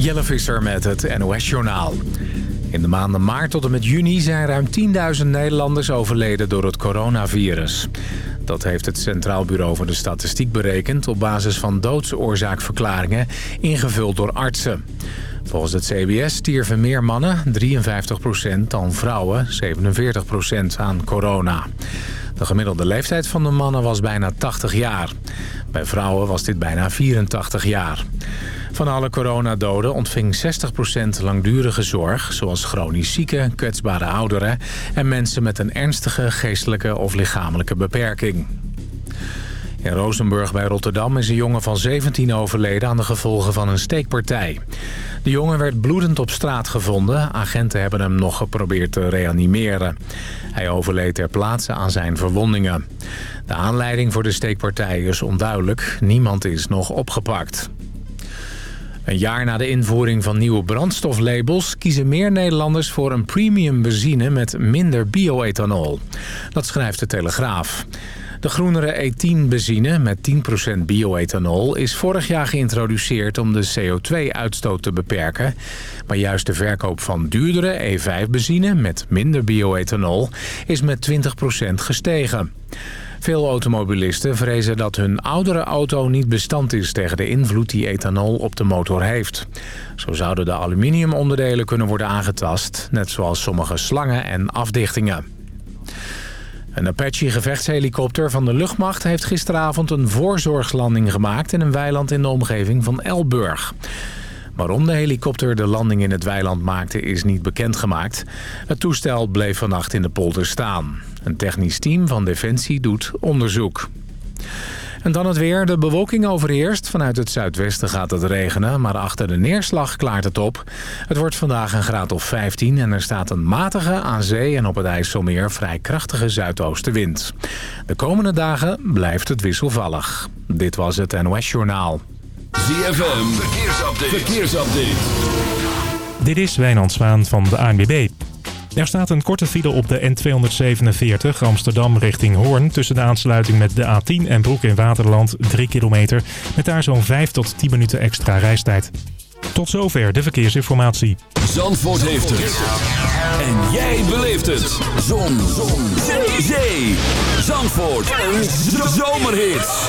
Jelle Visser met het NOS-journaal. In de maanden maart tot en met juni zijn ruim 10.000 Nederlanders overleden door het coronavirus. Dat heeft het Centraal Bureau voor de Statistiek berekend... op basis van doodsoorzaakverklaringen ingevuld door artsen. Volgens het CBS stierven meer mannen, 53% dan vrouwen, 47% aan corona. De gemiddelde leeftijd van de mannen was bijna 80 jaar. Bij vrouwen was dit bijna 84 jaar. Van alle coronadoden ontving 60% langdurige zorg... zoals chronisch zieken, kwetsbare ouderen... en mensen met een ernstige geestelijke of lichamelijke beperking. In Rozenburg bij Rotterdam is een jongen van 17 overleden aan de gevolgen van een steekpartij. De jongen werd bloedend op straat gevonden. Agenten hebben hem nog geprobeerd te reanimeren. Hij overleed ter plaatse aan zijn verwondingen. De aanleiding voor de steekpartij is onduidelijk. Niemand is nog opgepakt. Een jaar na de invoering van nieuwe brandstoflabels... kiezen meer Nederlanders voor een premium benzine met minder bioethanol. Dat schrijft de Telegraaf. De groenere E10-benzine met 10% bioethanol is vorig jaar geïntroduceerd om de CO2-uitstoot te beperken. Maar juist de verkoop van duurdere E5-benzine met minder bioethanol is met 20% gestegen. Veel automobilisten vrezen dat hun oudere auto niet bestand is tegen de invloed die ethanol op de motor heeft. Zo zouden de aluminiumonderdelen kunnen worden aangetast, net zoals sommige slangen en afdichtingen. Een Apache-gevechtshelikopter van de luchtmacht heeft gisteravond een voorzorgslanding gemaakt in een weiland in de omgeving van Elburg. Waarom de helikopter de landing in het weiland maakte is niet bekendgemaakt. Het toestel bleef vannacht in de polder staan. Een technisch team van Defensie doet onderzoek. En dan het weer. De bewolking overheerst. Vanuit het zuidwesten gaat het regenen, maar achter de neerslag klaart het op. Het wordt vandaag een graad of 15 en er staat een matige aan zee en op het IJsselmeer vrij krachtige zuidoostenwind. De komende dagen blijft het wisselvallig. Dit was het NOS Journaal. ZFM, verkeersupdate. verkeersupdate. Dit is Wijnand Zwaan van de ANWB. Er staat een korte file op de N247 Amsterdam richting Hoorn... tussen de aansluiting met de A10 en Broek in Waterland 3 kilometer... met daar zo'n 5 tot 10 minuten extra reistijd. Tot zover de verkeersinformatie. Zandvoort heeft het. En jij beleeft het. Zon. Zon. Zee. Zee. Zandvoort. Een zomerhit.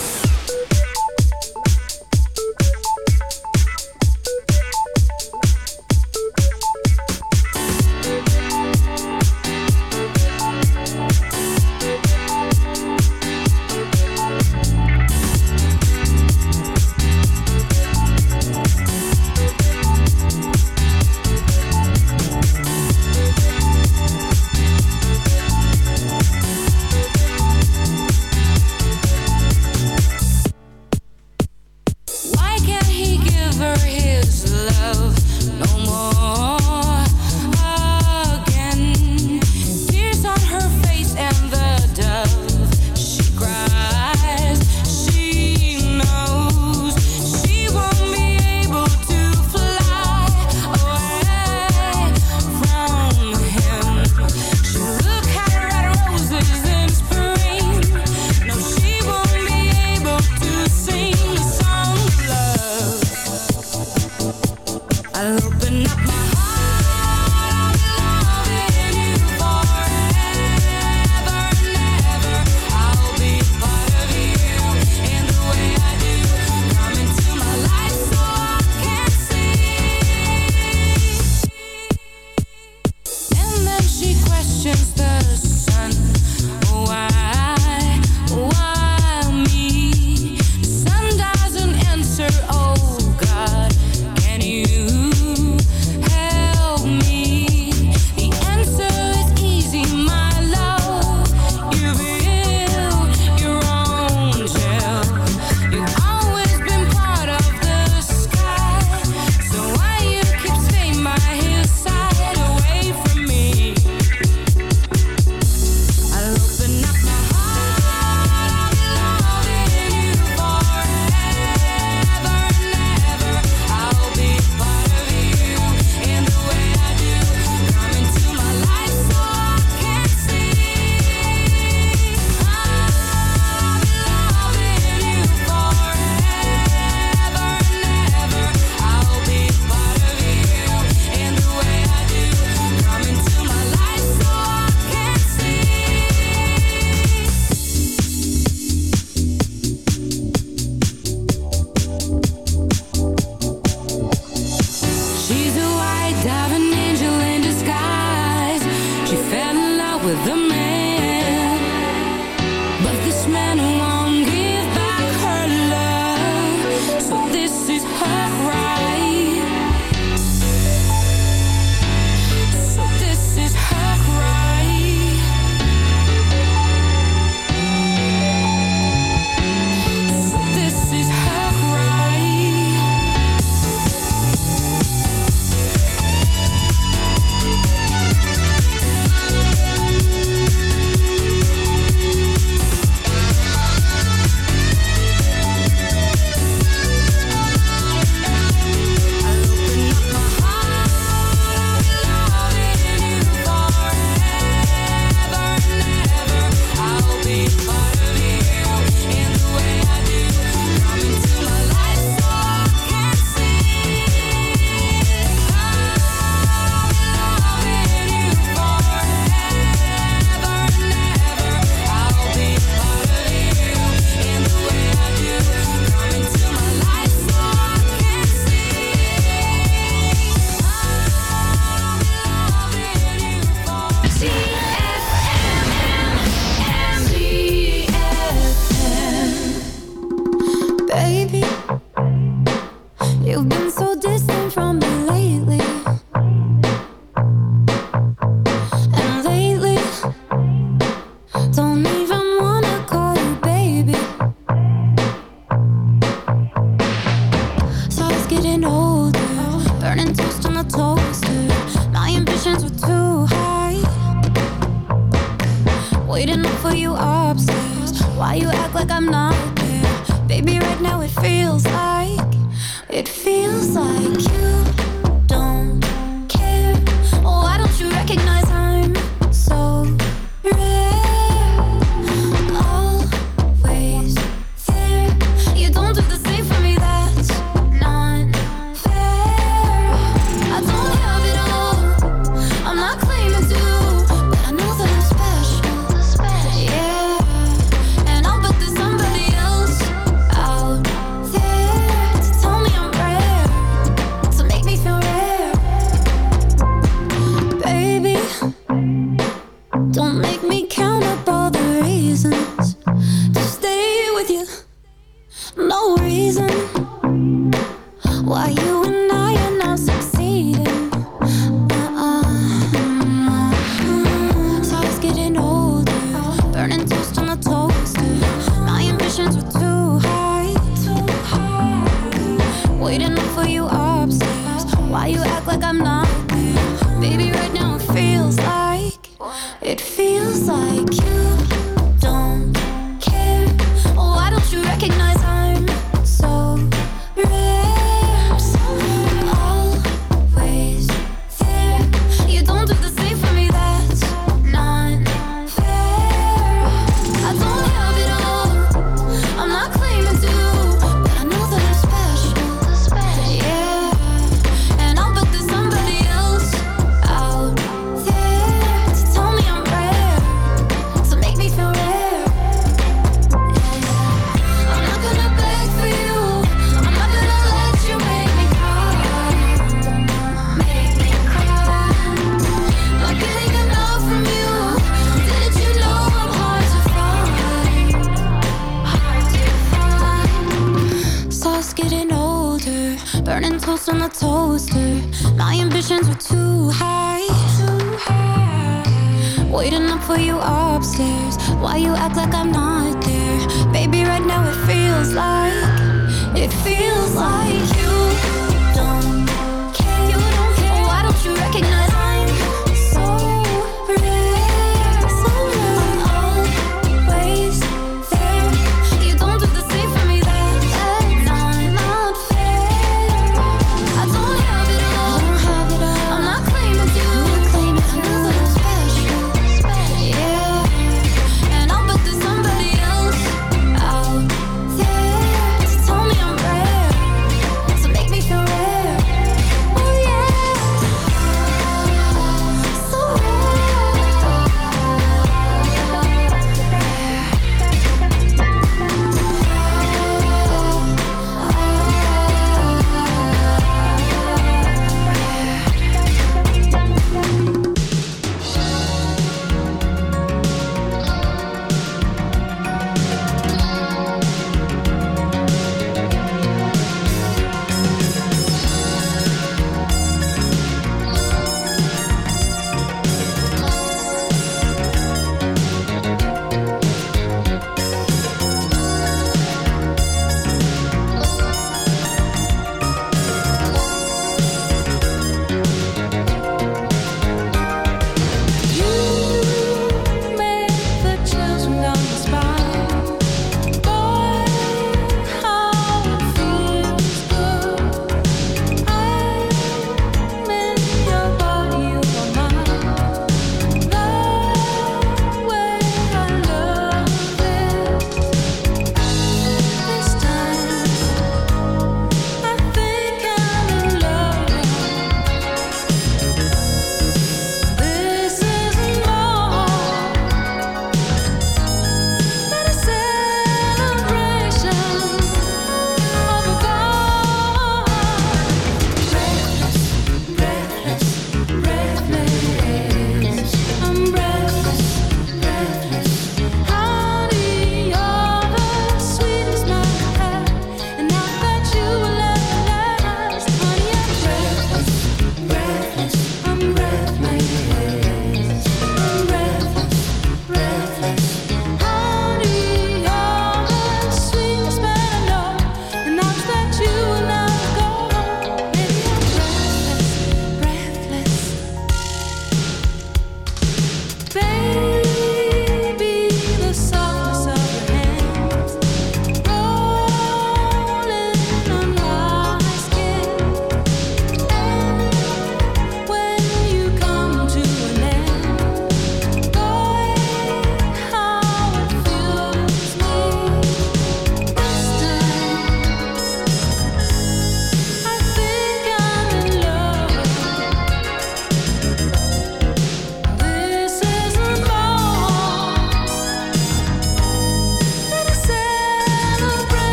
Waiting up for you upstairs. Why you act like I'm not there? Baby, right now it feels like, it feels like you.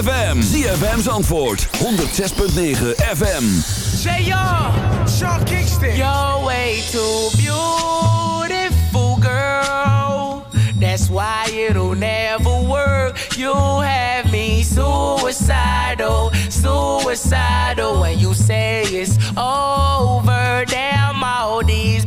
ZFM. ZFM's antwoord, 106.9 FM. Say yo, Sean Kingston. You're way too beautiful, girl. That's why it'll never work. You have me suicidal, suicidal. When you say it's over, damn all these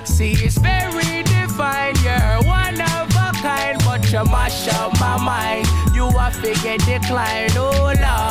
See, it's very divine. you're one of a kind, but you mash up my mind. You are figure decline, oh Lord.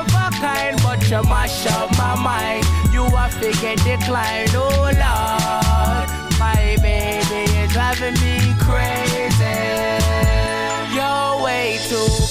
kind, but you mash up my mind. You are figure decline, oh Lord. My baby is driving me crazy. You're way too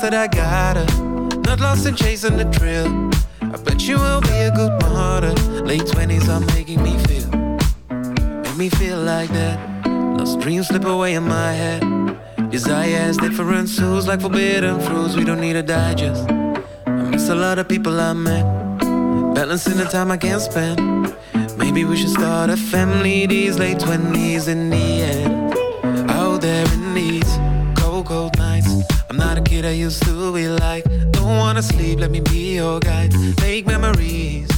Blessed that I got her. Not lost in chasing the thrill. I bet you will be a good martyr. Late 20s are making me feel. Make me feel like that. Lost dreams slip away in my head. Desire has different souls like forbidden fruits. We don't need a digest. I miss a lot of people I met. Balancing the time I can't spend. Maybe we should start a family these late 20s in the end. I'm not a kid I used to be like. Don't wanna sleep, let me be your guide. Make memories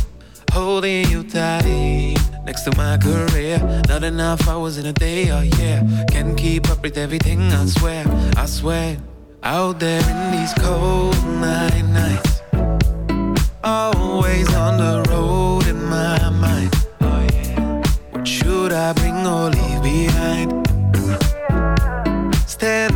holding you tight next to my career. Not enough hours in a day, oh yeah. Can't keep up with everything, I swear, I swear. Out there in these cold night nights, always on the road in my mind. Oh yeah. What should I bring or leave behind? Standing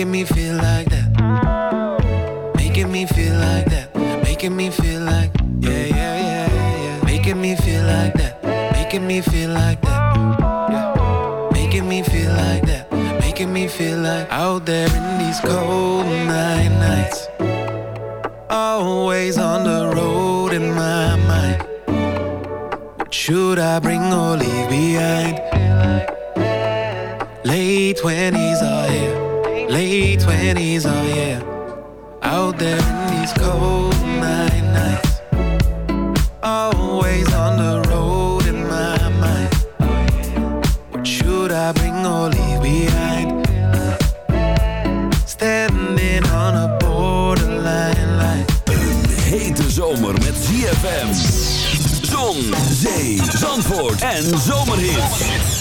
making me feel like that. Making me feel like that, making me feel like, yeah, yeah, yeah, yeah. Making me feel like that, making me feel like that. Making me feel like that, making me feel like out there in these cold night nights. Always on the road in my mind. What should I bring or leave behind? Late twenties here, late twenties are here. Out there in these cold night nights. Always on the road in my mind. What should I bring or leave behind? Standing on a borderline line. Hete zomer met ZFM. Zon, zee, zandvoort en zomerhits.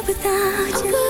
找不到。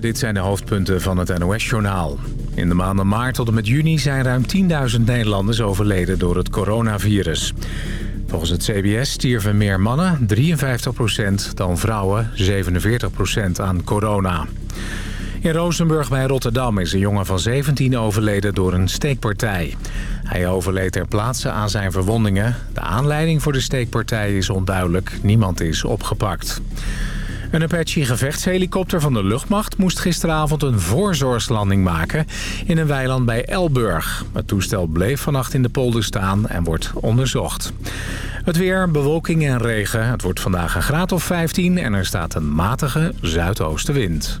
Dit zijn de hoofdpunten van het NOS-journaal. In de maanden maart tot en met juni zijn ruim 10.000 Nederlanders overleden door het coronavirus. Volgens het CBS stierven meer mannen, 53% dan vrouwen, 47% aan corona. In Rozenburg bij Rotterdam is een jongen van 17 overleden door een steekpartij. Hij overleed ter plaatse aan zijn verwondingen. De aanleiding voor de steekpartij is onduidelijk. Niemand is opgepakt. Een Apache-gevechtshelikopter van de luchtmacht moest gisteravond een voorzorgslanding maken in een weiland bij Elburg. Het toestel bleef vannacht in de polder staan en wordt onderzocht. Het weer, bewolking en regen. Het wordt vandaag een graad of 15 en er staat een matige zuidoostenwind.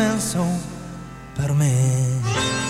comenzó a verme.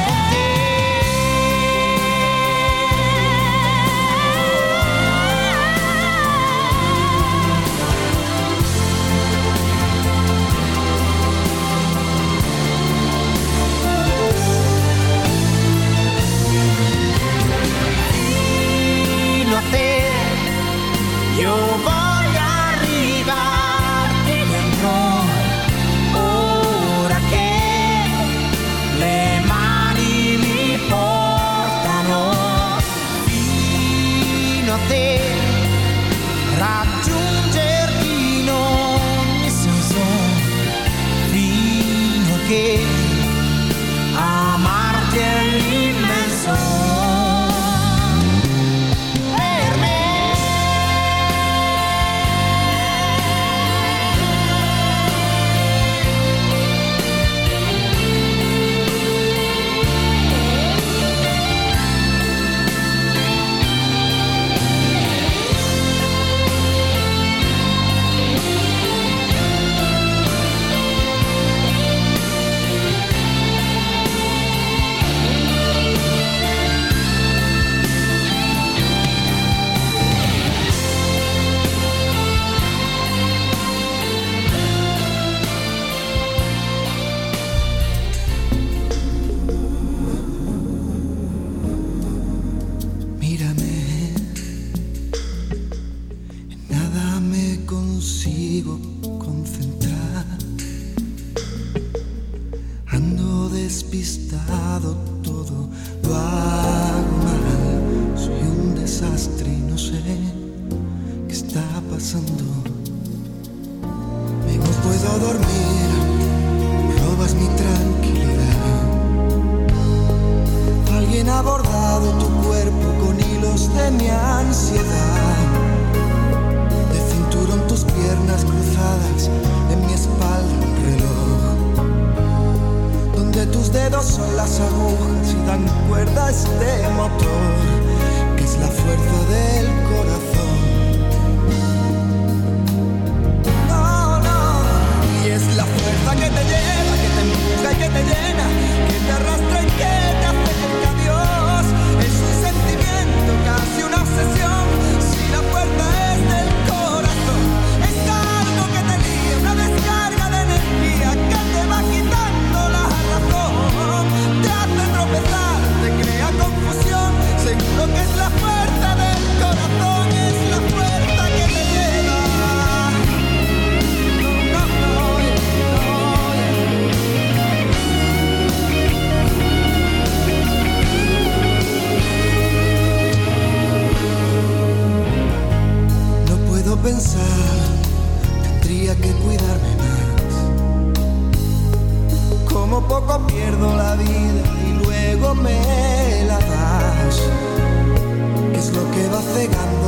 llegan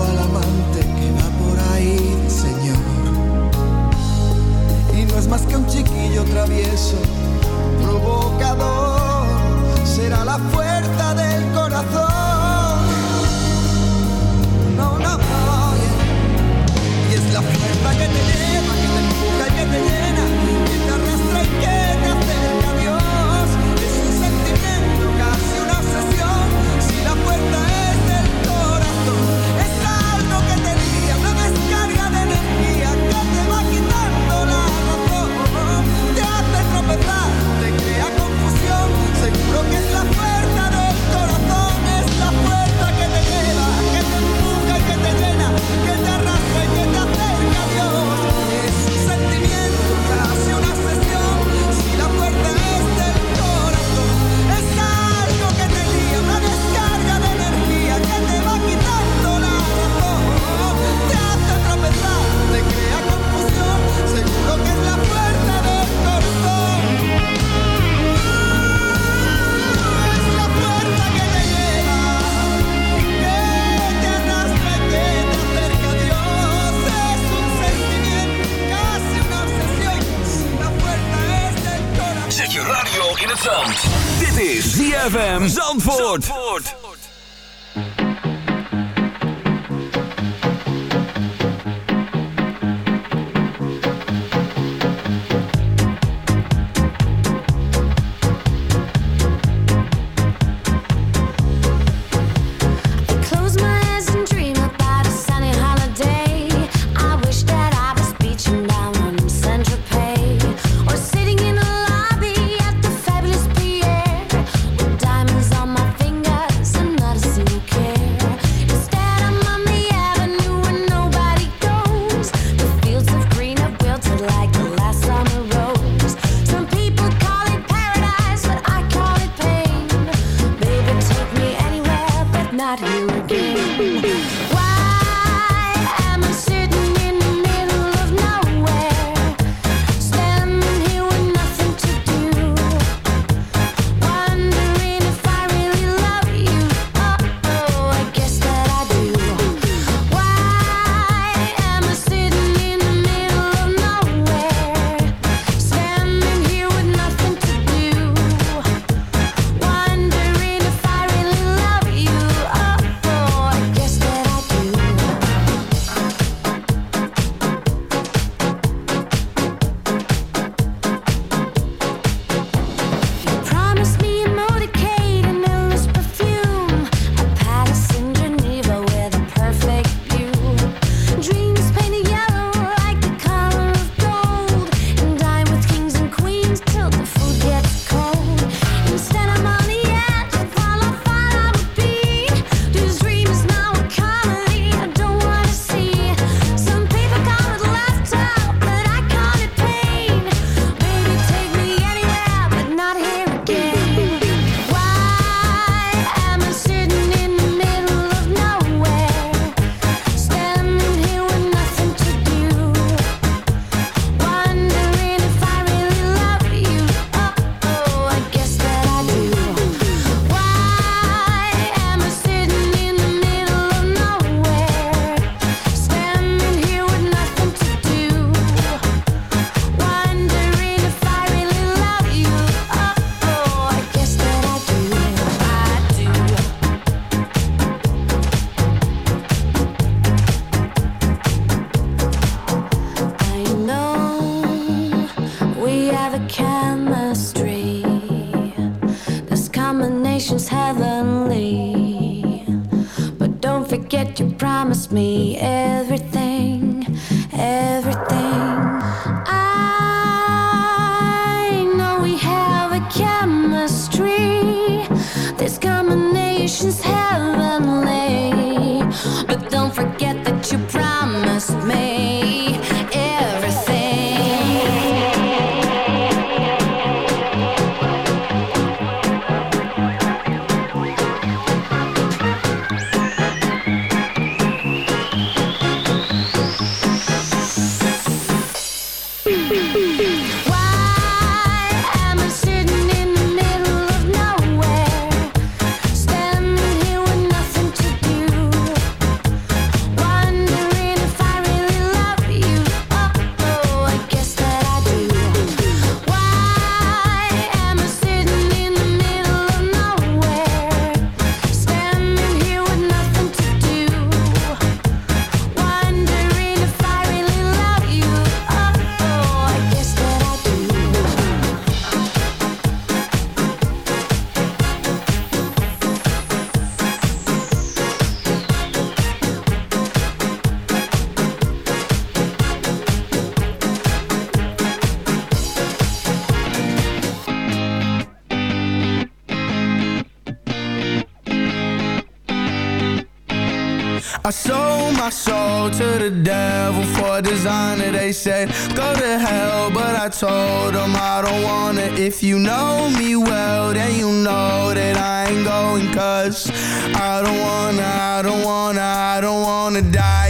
sold my soul to the devil for a designer. They said, go to hell, but I told them I don't wanna. If you know me well, then you know that I ain't going, cause I don't wanna, I don't wanna, I don't wanna die.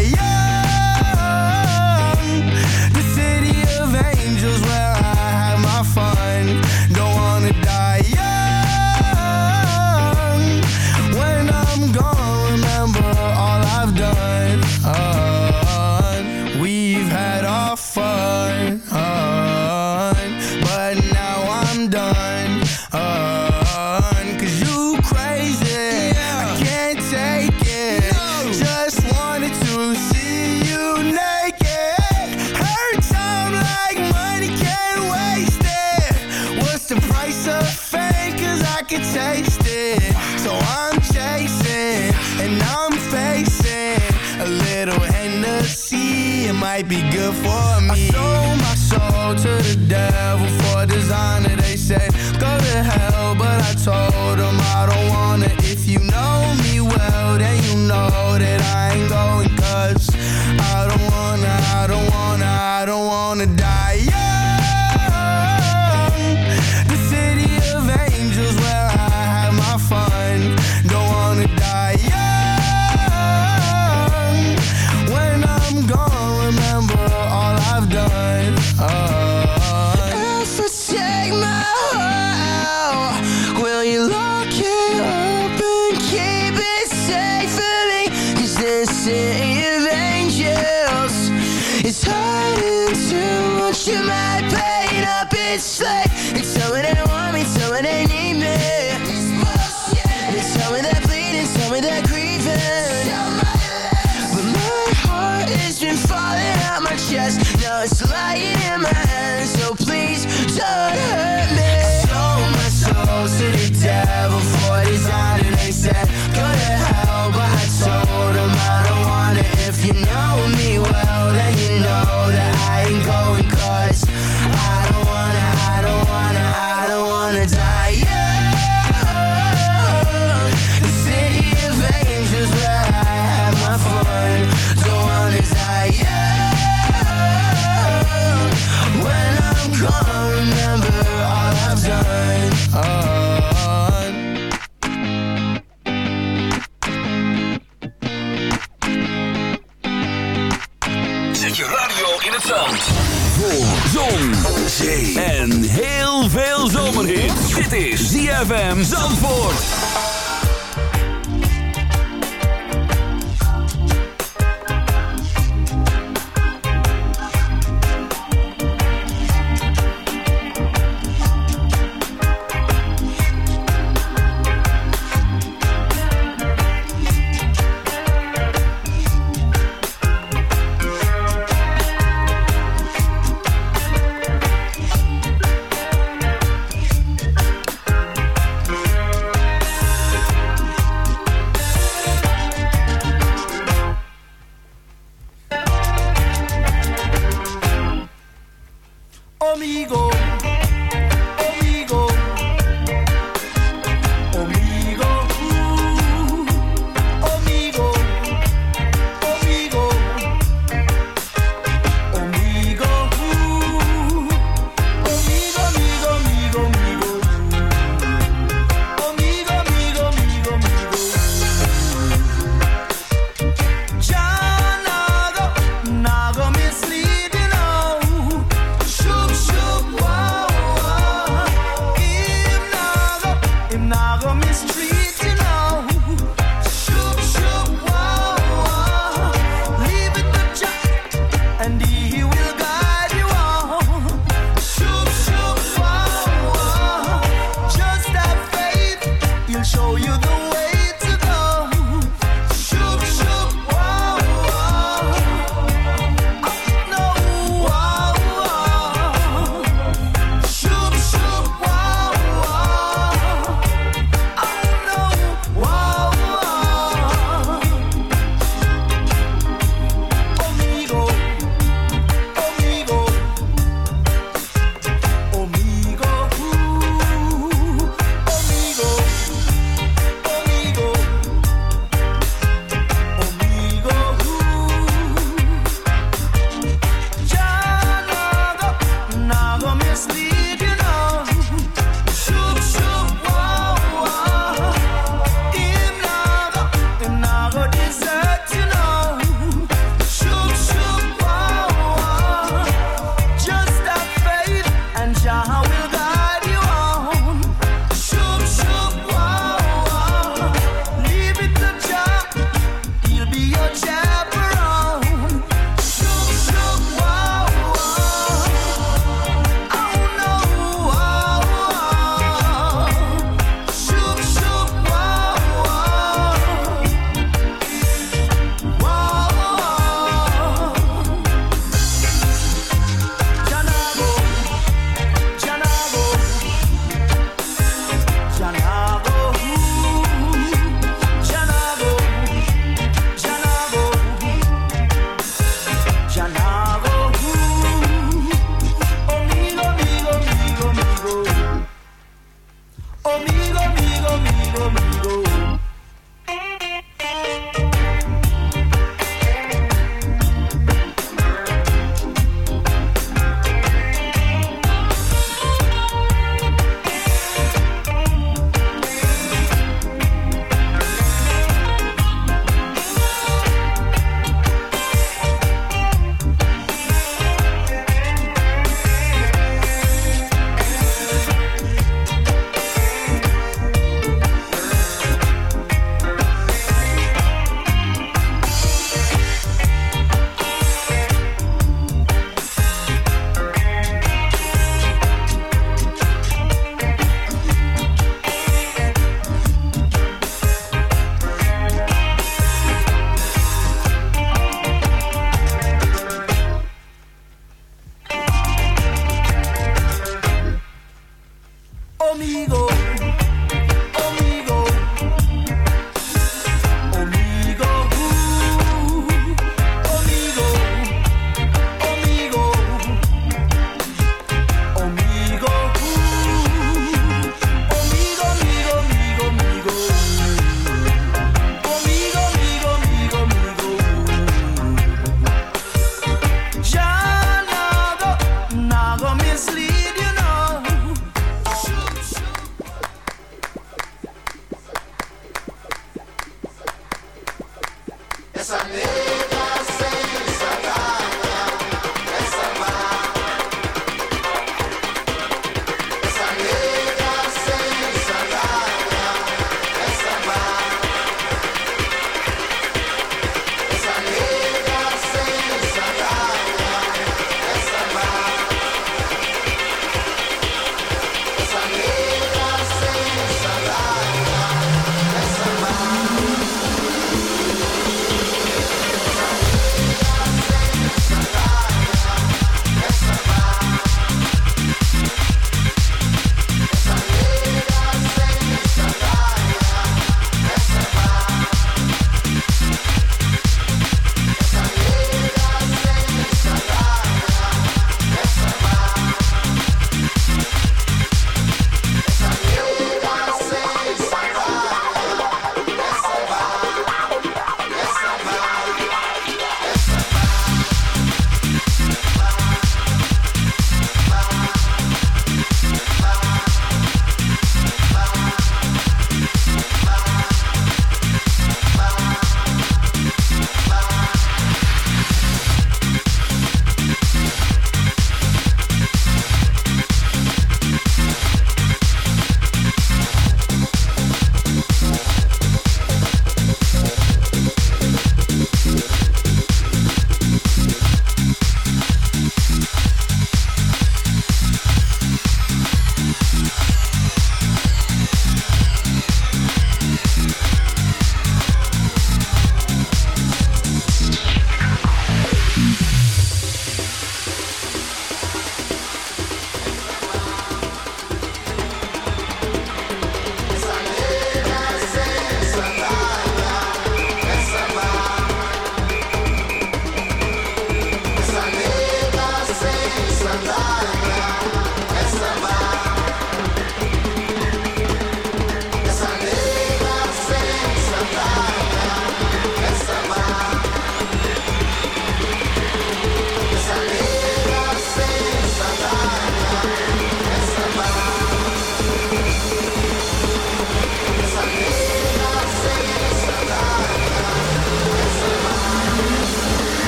might be sit ZFM Zandvoort. Yeah.